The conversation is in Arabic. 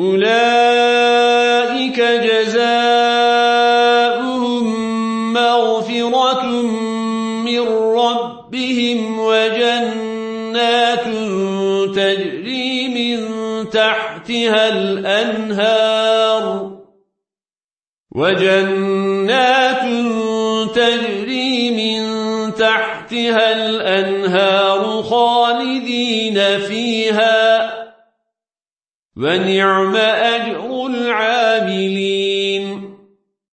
أولئك جزاؤهم مغفرة من ربهم وجنات تجري من تحتها الأنهار وجنات تجري من تحتها الأنهار خالدين فيها ونعم أجر العاملين